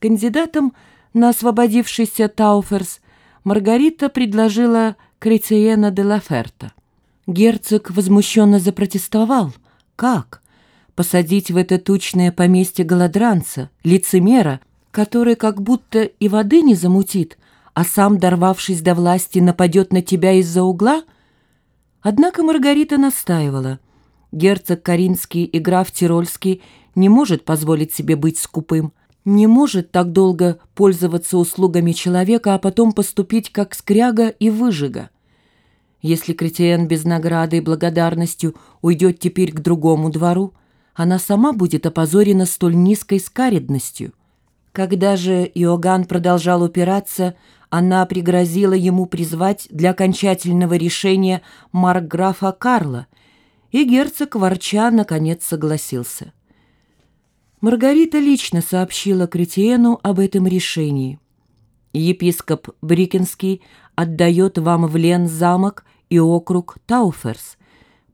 Кандидатом на освободившийся Тауферс Маргарита предложила Кретиена де Лаферта. Герцог возмущенно запротестовал. Как? Посадить в это тучное поместье голодранца, лицемера, который как будто и воды не замутит, а сам, дорвавшись до власти, нападет на тебя из-за угла? Однако Маргарита настаивала. Герцог Каринский и граф Тирольский не может позволить себе быть скупым не может так долго пользоваться услугами человека, а потом поступить как скряга и выжига. Если Кретиен без награды и благодарностью уйдет теперь к другому двору, она сама будет опозорена столь низкой скаредностью. Когда же Иоганн продолжал упираться, она пригрозила ему призвать для окончательного решения маркграфа Карла, и герцог ворча наконец согласился. Маргарита лично сообщила Кретиену об этом решении. Епископ Брикенский отдает вам в Лен замок и округ Тауферс.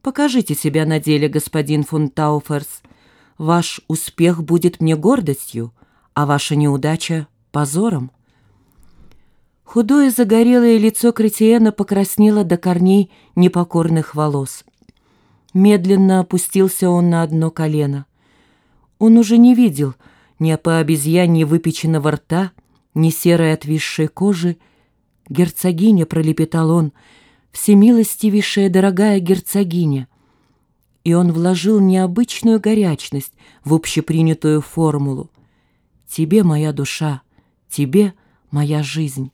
Покажите себя на деле, господин фон Тауферс. Ваш успех будет мне гордостью, а ваша неудача — позором. Худое загорелое лицо Кретиена покраснело до корней непокорных волос. Медленно опустился он на одно колено — он уже не видел ни по обезьяне выпеченного рта, ни серой отвисшей кожи. «Герцогиня», — пролепетал он, — «всемилостивейшая дорогая герцогиня». И он вложил необычную горячность в общепринятую формулу. «Тебе моя душа, тебе моя жизнь».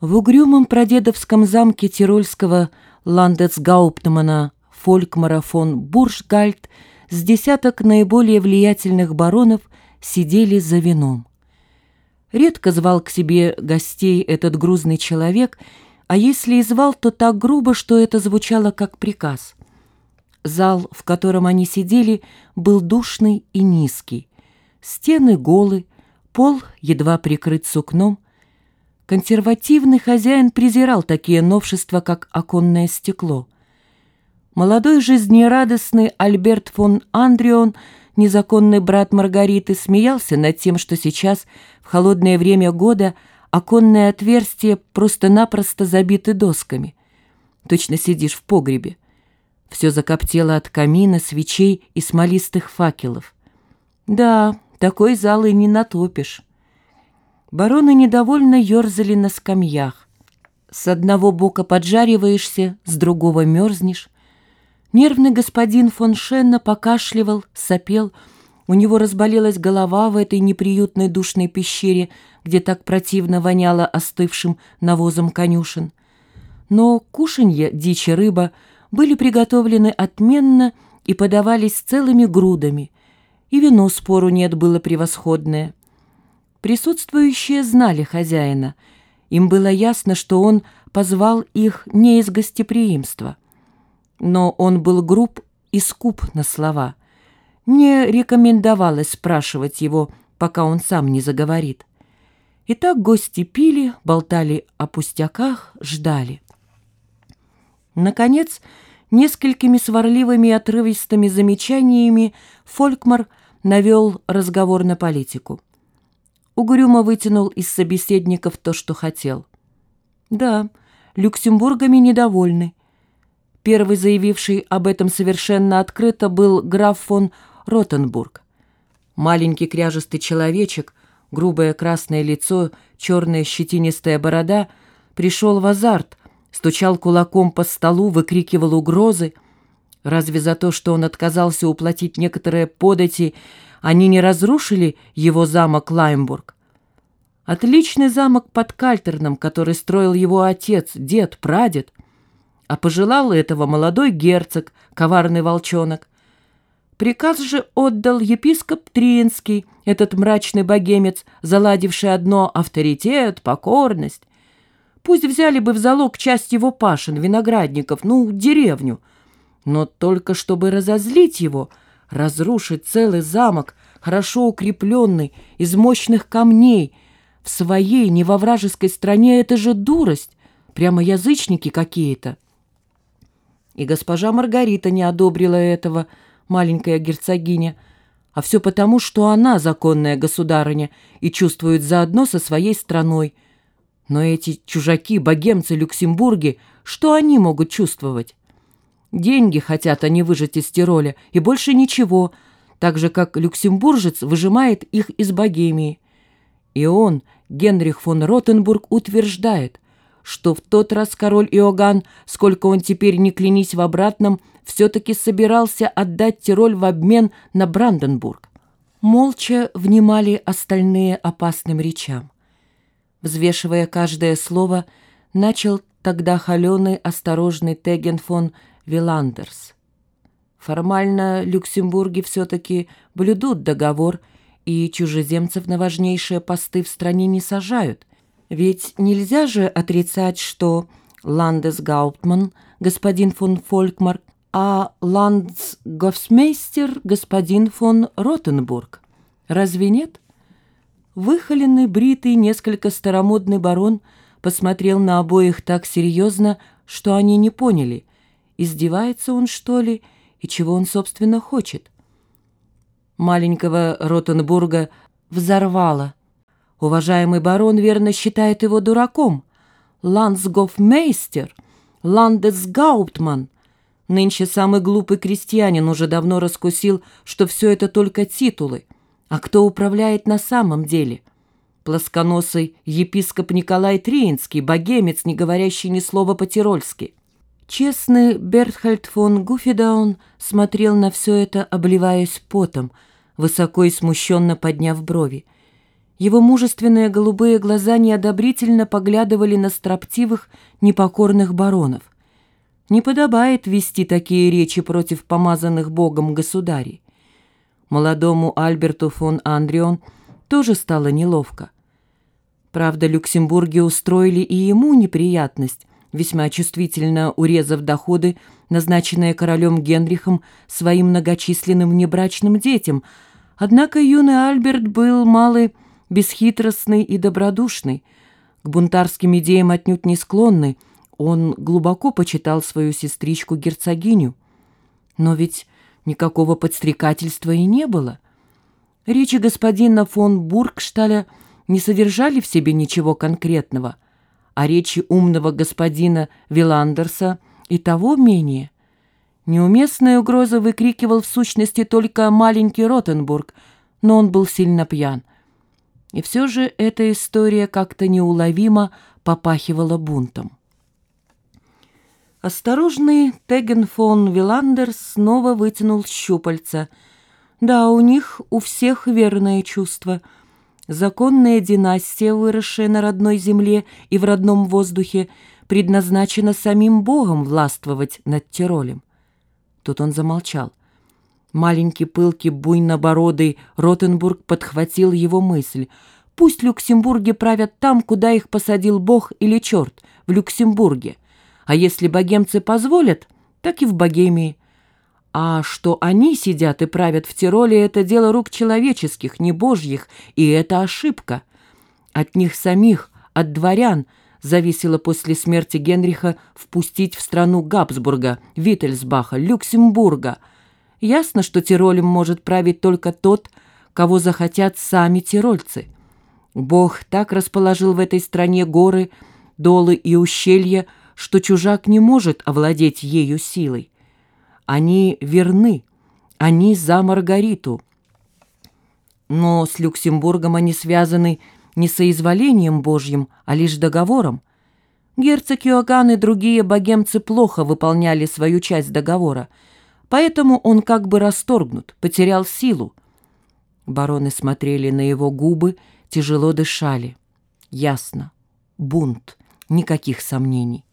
В угрюмом прадедовском замке тирольского ландесгауптмана Фолькмара фон Буршгальд с десяток наиболее влиятельных баронов сидели за вином. Редко звал к себе гостей этот грузный человек, а если и звал, то так грубо, что это звучало как приказ. Зал, в котором они сидели, был душный и низкий. Стены голы, пол едва прикрыт сукном. Консервативный хозяин презирал такие новшества, как оконное стекло. Молодой жизнерадостный Альберт фон Андрион, незаконный брат Маргариты, смеялся над тем, что сейчас, в холодное время года, оконные отверстия просто-напросто забиты досками. Точно сидишь в погребе. Все закоптело от камина, свечей и смолистых факелов. Да, такой зал и не натопишь. Бароны недовольно ерзали на скамьях. С одного бока поджариваешься, с другого мерзнешь. Нервный господин фон Шенна покашливал, сопел. У него разболелась голова в этой неприютной душной пещере, где так противно воняло остывшим навозом конюшен. Но кушанье, дичь и рыба были приготовлены отменно и подавались целыми грудами, и вино спору нет было превосходное. Присутствующие знали хозяина. Им было ясно, что он позвал их не из гостеприимства но он был груб и скуп на слова. Не рекомендовалось спрашивать его, пока он сам не заговорит. Итак, гости пили, болтали о пустяках, ждали. Наконец, несколькими сварливыми и отрывистыми замечаниями Фолькмар навел разговор на политику. Угрюмо вытянул из собеседников то, что хотел. Да, Люксембургами недовольны, Первый заявивший об этом совершенно открыто был граф фон Ротенбург. Маленький кряжестый человечек, грубое красное лицо, черная щетинистая борода, пришел в азарт, стучал кулаком по столу, выкрикивал угрозы. Разве за то, что он отказался уплатить некоторые подати, они не разрушили его замок Лаймбург? Отличный замок под Кальтерном, который строил его отец, дед, прадед — а пожелал этого молодой герцог, коварный волчонок. Приказ же отдал епископ Триинский, этот мрачный богемец, заладивший одно авторитет, покорность. Пусть взяли бы в залог часть его пашин, виноградников, ну, деревню. Но только чтобы разозлить его, разрушить целый замок, хорошо укрепленный, из мощных камней, в своей, не во вражеской стране, это же дурость, прямо язычники какие-то. И госпожа Маргарита не одобрила этого, маленькая герцогиня. А все потому, что она законная государыня и чувствует заодно со своей страной. Но эти чужаки, богемцы Люксембурги, что они могут чувствовать? Деньги хотят они выжать из Тироля, и больше ничего, так же, как люксембуржец выжимает их из Богемии. И он, Генрих фон Ротенбург, утверждает, что в тот раз король Иоганн, сколько он теперь не клянись в обратном, все-таки собирался отдать Тироль в обмен на Бранденбург. Молча внимали остальные опасным речам. Взвешивая каждое слово, начал тогда холеный, осторожный Теген фон Виландерс. Формально Люксембурги все-таки блюдут договор и чужеземцев на важнейшие посты в стране не сажают. Ведь нельзя же отрицать, что Ландесгауптман, господин фон Фолькмарк, а ландсгофсмейстер господин фон Ротенбург. Разве нет? Выхоленный, бритый, несколько старомодный барон посмотрел на обоих так серьезно, что они не поняли, издевается он, что ли, и чего он, собственно, хочет. Маленького Ротенбурга взорвало. Уважаемый барон верно считает его дураком. Ландсгофмейстер, ландесгауптман. Нынче самый глупый крестьянин уже давно раскусил, что все это только титулы. А кто управляет на самом деле? Плосконосый епископ Николай Триинский, богемец, не говорящий ни слова по-тирольски. Честный Бертхальд фон Гуфидаун смотрел на все это, обливаясь потом, высоко и смущенно подняв брови. Его мужественные голубые глаза неодобрительно поглядывали на строптивых, непокорных баронов. Не подобает вести такие речи против помазанных Богом государей. Молодому Альберту фон Андрион тоже стало неловко. Правда, Люксембурги устроили и ему неприятность, весьма чувствительно урезав доходы, назначенные королем Генрихом своим многочисленным внебрачным детям. Однако юный Альберт был малый, бесхитростный и добродушный, к бунтарским идеям отнюдь не склонный, он глубоко почитал свою сестричку-герцогиню. Но ведь никакого подстрекательства и не было. Речи господина фон Бургшталя не содержали в себе ничего конкретного, а речи умного господина Виландерса и того менее. Неуместная угроза выкрикивал в сущности только маленький Ротенбург, но он был сильно пьян. И все же эта история как-то неуловимо попахивала бунтом. Осторожный Теген фон Виландер снова вытянул щупальца. Да, у них у всех верное чувство — Законная династия, выросшая на родной земле и в родном воздухе, предназначена самим Богом властвовать над Тиролем. Тут он замолчал. Маленький пылкий буйнобородый Ротенбург подхватил его мысль. Пусть Люксембурги правят там, куда их посадил Бог или черт, в Люксембурге. А если богемцы позволят, так и в Богемии. А что они сидят и правят в Тироле, это дело рук человеческих, не божьих, и это ошибка. От них самих, от дворян, зависело после смерти Генриха впустить в страну Габсбурга, Виттельсбаха, Люксембурга. Ясно, что Тиролем может править только тот, кого захотят сами тирольцы. Бог так расположил в этой стране горы, долы и ущелья, что чужак не может овладеть ею силой. Они верны, они за Маргариту. Но с Люксембургом они связаны не соизволением Божьим, а лишь договором. Герцог Иоганн и другие богемцы плохо выполняли свою часть договора, поэтому он как бы расторгнут, потерял силу. Бароны смотрели на его губы, тяжело дышали. Ясно. Бунт. Никаких сомнений.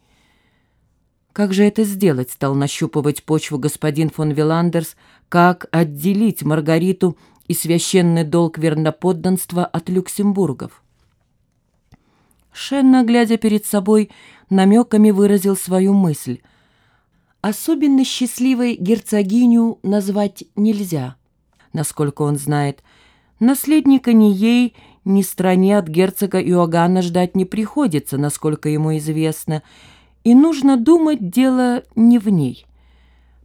Как же это сделать, стал нащупывать почву господин фон Виландерс, как отделить Маргариту и священный долг верноподданства от люксембургов? Шенна, глядя перед собой, намеками выразил свою мысль. Особенно счастливой герцогиню назвать нельзя, насколько он знает. Наследника ни ей, ни стране от герцога Иоганна ждать не приходится, насколько ему известно — и нужно думать дело не в ней.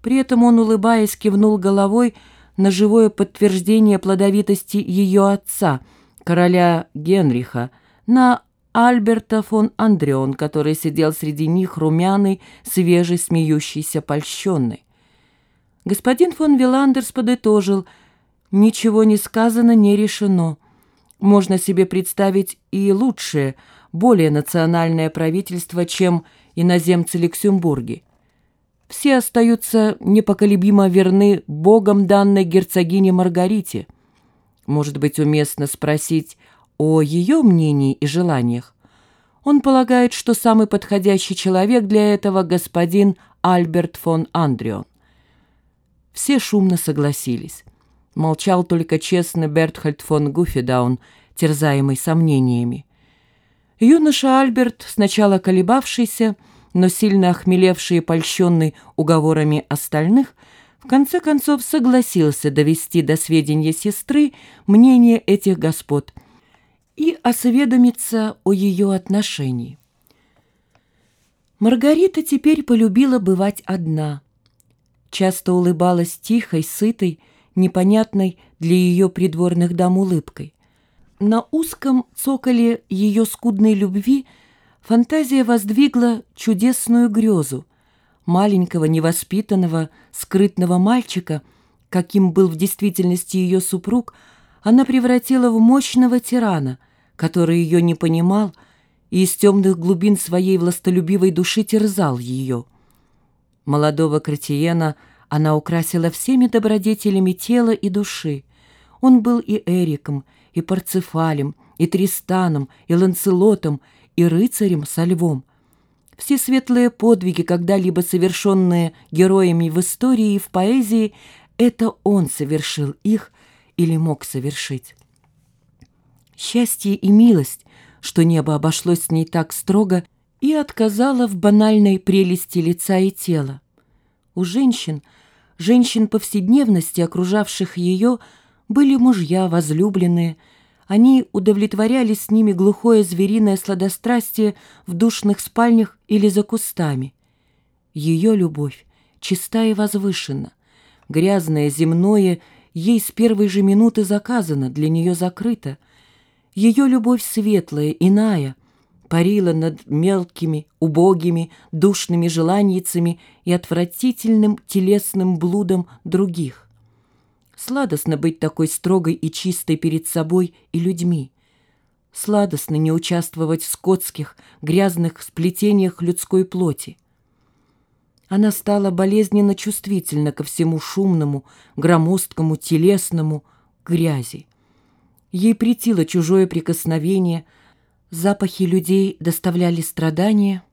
При этом он, улыбаясь, кивнул головой на живое подтверждение плодовитости ее отца, короля Генриха, на Альберта фон Андреон, который сидел среди них румяный, свежий, смеющийся, польщенный. Господин фон Виландерс подытожил, ничего не сказано, не решено. Можно себе представить и лучшее, более национальное правительство, чем иноземцы Люксембурги. Все остаются непоколебимо верны Богом данной герцогине Маргарите. Может быть, уместно спросить о ее мнении и желаниях. Он полагает, что самый подходящий человек для этого господин Альберт фон Андрион. Все шумно согласились. Молчал только честный Бертхальд фон Гуфедаун, терзаемый сомнениями. Юноша Альберт, сначала колебавшийся, но сильно охмелевший и польщенный уговорами остальных, в конце концов согласился довести до сведения сестры мнение этих господ и осведомиться о ее отношении. Маргарита теперь полюбила бывать одна. Часто улыбалась тихой, сытой, непонятной для ее придворных дам улыбкой. На узком цоколе ее скудной любви – Фантазия воздвигла чудесную грезу маленького, невоспитанного, скрытного мальчика, каким был в действительности ее супруг, она превратила в мощного тирана, который ее не понимал и из темных глубин своей властолюбивой души терзал ее. Молодого Кратиена она украсила всеми добродетелями тела и души. Он был и Эриком, и Парцефалем, и Тристаном, и Ланцелотом, и рыцарем со львом. Все светлые подвиги, когда-либо совершенные героями в истории и в поэзии, это он совершил их или мог совершить. Счастье и милость, что небо обошлось с ней так строго и отказало в банальной прелести лица и тела. У женщин, женщин повседневности, окружавших ее, были мужья, возлюбленные – они удовлетворяли с ними глухое звериное сладострастие в душных спальнях или за кустами. Ее любовь чиста и возвышена, грязное, земное, ей с первой же минуты заказано, для нее закрыто. Ее любовь светлая, иная, парила над мелкими, убогими, душными желанницами и отвратительным телесным блудом других. Сладостно быть такой строгой и чистой перед собой и людьми. Сладостно не участвовать в скотских, грязных сплетениях людской плоти. Она стала болезненно чувствительна ко всему шумному, громоздкому, телесному, грязи. Ей претило чужое прикосновение, запахи людей доставляли страдания.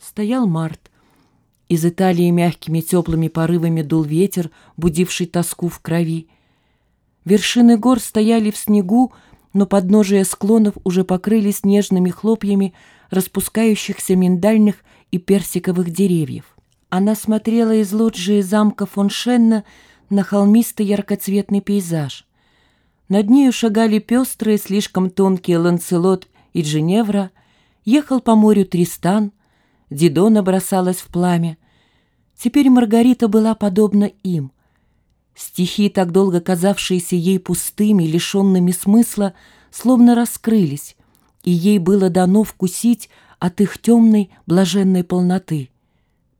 Стоял март — из Италии мягкими теплыми порывами дул ветер, будивший тоску в крови. Вершины гор стояли в снегу, но подножия склонов уже покрылись нежными хлопьями распускающихся миндальных и персиковых деревьев. Она смотрела из лоджии замка фон Шенна на холмистый яркоцветный пейзаж. Над нею шагали пестрые, слишком тонкие Ланцелот и Дженевра, ехал по морю Тристан, Дидона бросалась в пламя. Теперь Маргарита была подобна им. Стихи, так долго казавшиеся ей пустыми, лишенными смысла, словно раскрылись, и ей было дано вкусить от их темной, блаженной полноты.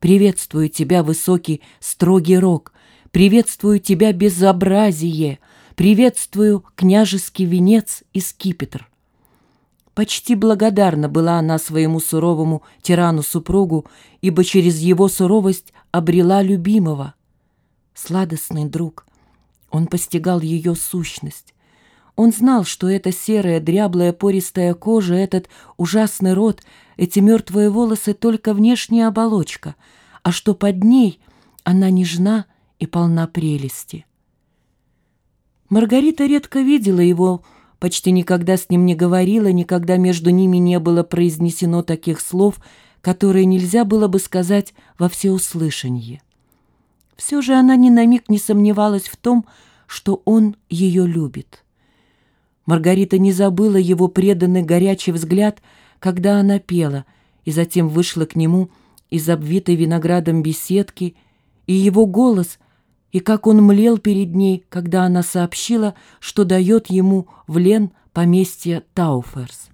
«Приветствую тебя, высокий, строгий рок! Приветствую тебя, безобразие! Приветствую, княжеский венец и скипетр!» Почти благодарна была она своему суровому тирану-супругу, ибо через его суровость обрела любимого. Сладостный друг. Он постигал ее сущность. Он знал, что эта серая, дряблая, пористая кожа, этот ужасный рот, эти мертвые волосы — только внешняя оболочка, а что под ней она нежна и полна прелести. Маргарита редко видела его, — почти никогда с ним не говорила, никогда между ними не было произнесено таких слов, которые нельзя было бы сказать во всеуслышанье. Все же она ни на миг не сомневалась в том, что он ее любит. Маргарита не забыла его преданный горячий взгляд, когда она пела, и затем вышла к нему из обвитой виноградом беседки, и его голос, и как он млел перед ней, когда она сообщила, что дает ему в Лен поместье Тауферс.